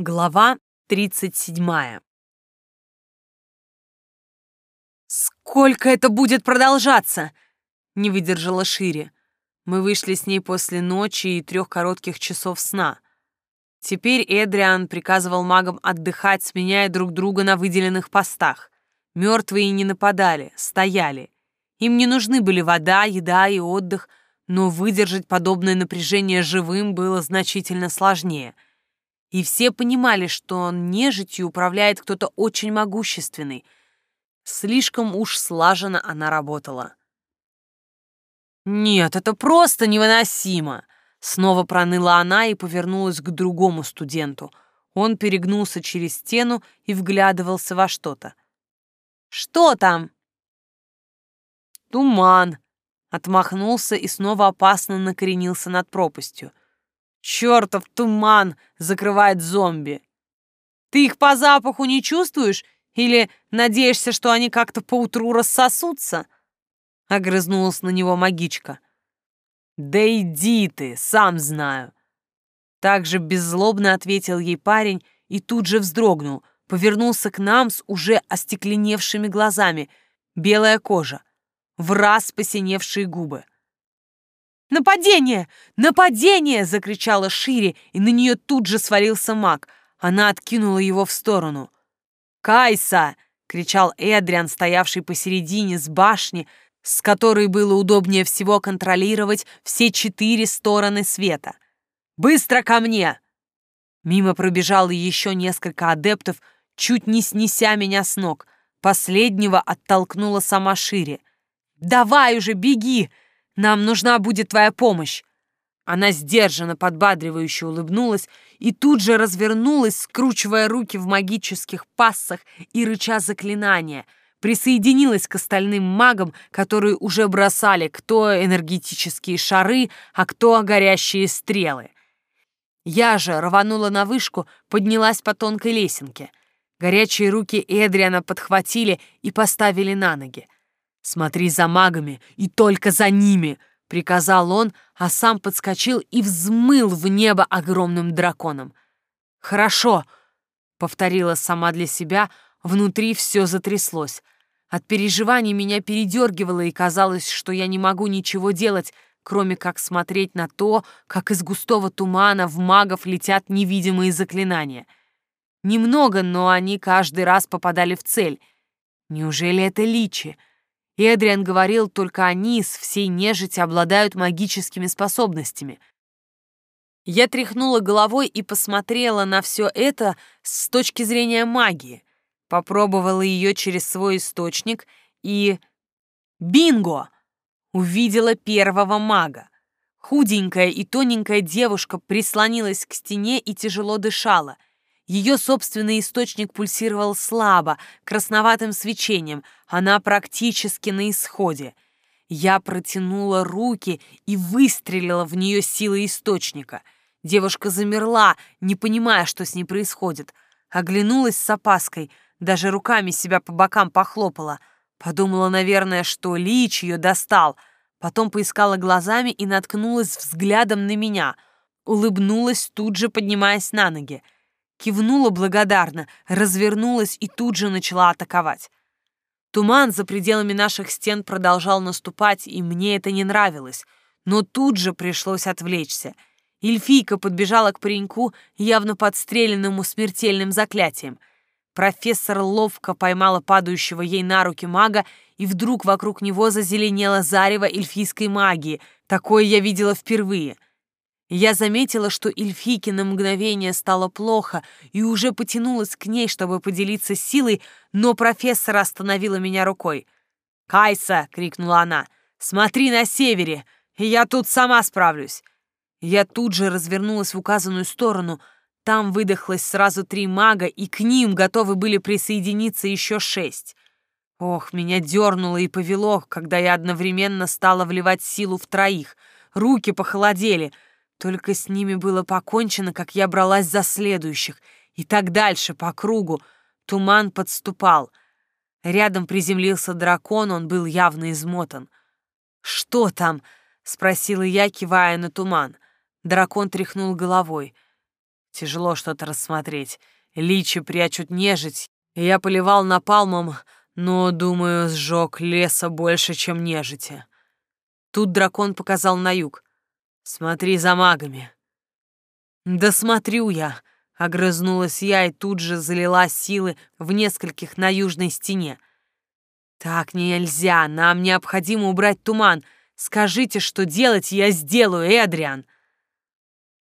Глава 37 «Сколько это будет продолжаться?» — не выдержала Шире. Мы вышли с ней после ночи и трех коротких часов сна. Теперь Эдриан приказывал магам отдыхать, сменяя друг друга на выделенных постах. Мертвые не нападали, стояли. Им не нужны были вода, еда и отдых, но выдержать подобное напряжение живым было значительно сложнее — и все понимали, что нежитью управляет кто-то очень могущественный. Слишком уж слаженно она работала. «Нет, это просто невыносимо!» Снова проныла она и повернулась к другому студенту. Он перегнулся через стену и вглядывался во что-то. «Что там?» «Туман!» Отмахнулся и снова опасно накоренился над пропастью. Чертов туман закрывает зомби. Ты их по запаху не чувствуешь или надеешься, что они как-то поутру рассосутся?» Огрызнулась на него магичка. «Да иди ты, сам знаю». Так же беззлобно ответил ей парень и тут же вздрогнул, повернулся к нам с уже остекленевшими глазами, белая кожа, в раз посиневшие губы. «Нападение! Нападение!» — закричала Шире, и на нее тут же свалился маг. Она откинула его в сторону. «Кайса!» — кричал Эдриан, стоявший посередине с башни, с которой было удобнее всего контролировать все четыре стороны света. «Быстро ко мне!» Мимо пробежало еще несколько адептов, чуть не снеся меня с ног. Последнего оттолкнула сама Шире. «Давай уже, беги!» Нам нужна будет твоя помощь!» Она сдержанно, подбадривающе улыбнулась и тут же развернулась, скручивая руки в магических пассах и рыча заклинания. Присоединилась к остальным магам, которые уже бросали кто энергетические шары, а кто горящие стрелы. Я же рванула на вышку, поднялась по тонкой лесенке. Горячие руки Эдриана подхватили и поставили на ноги. «Смотри за магами и только за ними!» — приказал он, а сам подскочил и взмыл в небо огромным драконом. «Хорошо!» — повторила сама для себя, внутри все затряслось. От переживаний меня передергивало, и казалось, что я не могу ничего делать, кроме как смотреть на то, как из густого тумана в магов летят невидимые заклинания. Немного, но они каждый раз попадали в цель. Неужели это личи? Эдриан говорил, только они с всей нежити обладают магическими способностями. Я тряхнула головой и посмотрела на все это с точки зрения магии. Попробовала ее через свой источник и... Бинго! Увидела первого мага. Худенькая и тоненькая девушка прислонилась к стене и тяжело дышала — ее собственный источник пульсировал слабо, красноватым свечением. Она практически на исходе. Я протянула руки и выстрелила в нее силой источника. Девушка замерла, не понимая, что с ней происходит. Оглянулась с опаской, даже руками себя по бокам похлопала. Подумала, наверное, что Лич ее достал. Потом поискала глазами и наткнулась взглядом на меня. Улыбнулась, тут же поднимаясь на ноги кивнула благодарно, развернулась и тут же начала атаковать. Туман за пределами наших стен продолжал наступать, и мне это не нравилось, но тут же пришлось отвлечься. Эльфийка подбежала к пареньку, явно подстреленному смертельным заклятием. Профессор ловко поймала падающего ей на руки мага, и вдруг вокруг него зазеленело зарево эльфийской магии. Такое я видела впервые — я заметила, что Эльфике на мгновение стало плохо и уже потянулась к ней, чтобы поделиться силой, но профессор остановила меня рукой. «Кайса!» — крикнула она. «Смотри на севере! Я тут сама справлюсь!» Я тут же развернулась в указанную сторону. Там выдохлось сразу три мага, и к ним готовы были присоединиться еще шесть. Ох, меня дернуло и повело, когда я одновременно стала вливать силу в троих. Руки похолодели — только с ними было покончено, как я бралась за следующих. И так дальше, по кругу. Туман подступал. Рядом приземлился дракон, он был явно измотан. «Что там?» — спросила я, кивая на туман. Дракон тряхнул головой. Тяжело что-то рассмотреть. Личи прячут нежить, я поливал напалмом, но, думаю, сжег леса больше, чем нежити. Тут дракон показал на юг. «Смотри за магами». «Да смотрю я», — огрызнулась я и тут же залила силы в нескольких на южной стене. «Так нельзя, нам необходимо убрать туман. Скажите, что делать, я сделаю, Эдриан!»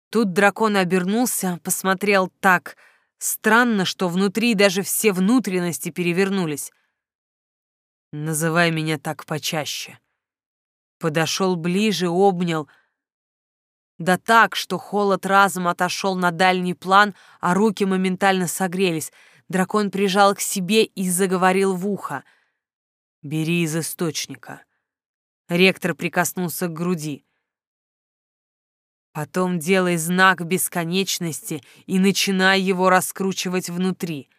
Тут дракон обернулся, посмотрел так странно, что внутри даже все внутренности перевернулись. «Называй меня так почаще». Подошел ближе, обнял. Да так, что холод разом отошел на дальний план, а руки моментально согрелись. Дракон прижал к себе и заговорил в ухо — Бери из источника. Ректор прикоснулся к груди. Потом делай знак бесконечности и начинай его раскручивать внутри.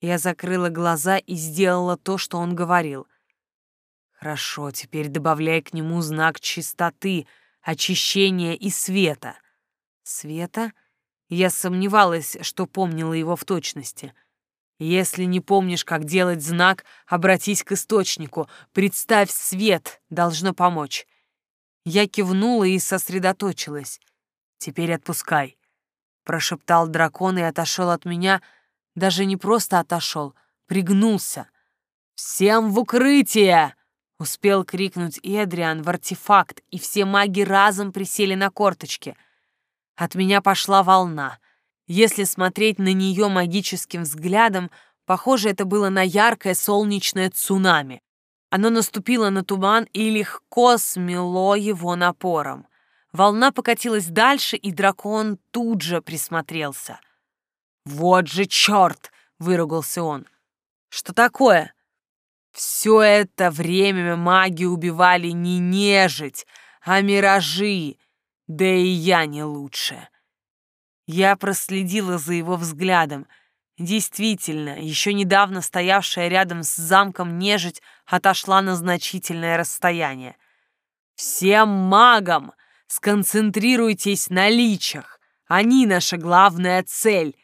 Я закрыла глаза и сделала то, что он говорил. Хорошо, теперь добавляй к нему знак чистоты, очищения и света. Света? Я сомневалась, что помнила его в точности — если не помнишь, как делать знак, обратись к источнику. Представь свет, должно помочь. Я кивнула и сосредоточилась. Теперь отпускай. Прошептал дракон и отошел от меня, даже не просто отошел, пригнулся. «Всем в укрытие!» Успел крикнуть Эдриан в артефакт, и все маги разом присели на корточки. От меня пошла волна. Если смотреть на нее магическим взглядом, похоже, это было на яркое солнечное цунами. Оно наступило на туман и легко смело его напором. Волна покатилась дальше, и дракон тут же присмотрелся. «Вот же черт!» — выругался он. «Что такое?» «Все это время маги убивали не нежить, а миражи, да и я не лучше. Я проследила за его взглядом. Действительно, еще недавно стоявшая рядом с замком нежить отошла на значительное расстояние. «Всем магам сконцентрируйтесь на личах! Они наша главная цель!»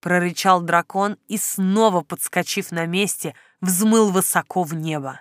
прорычал дракон и, снова подскочив на месте, взмыл высоко в небо.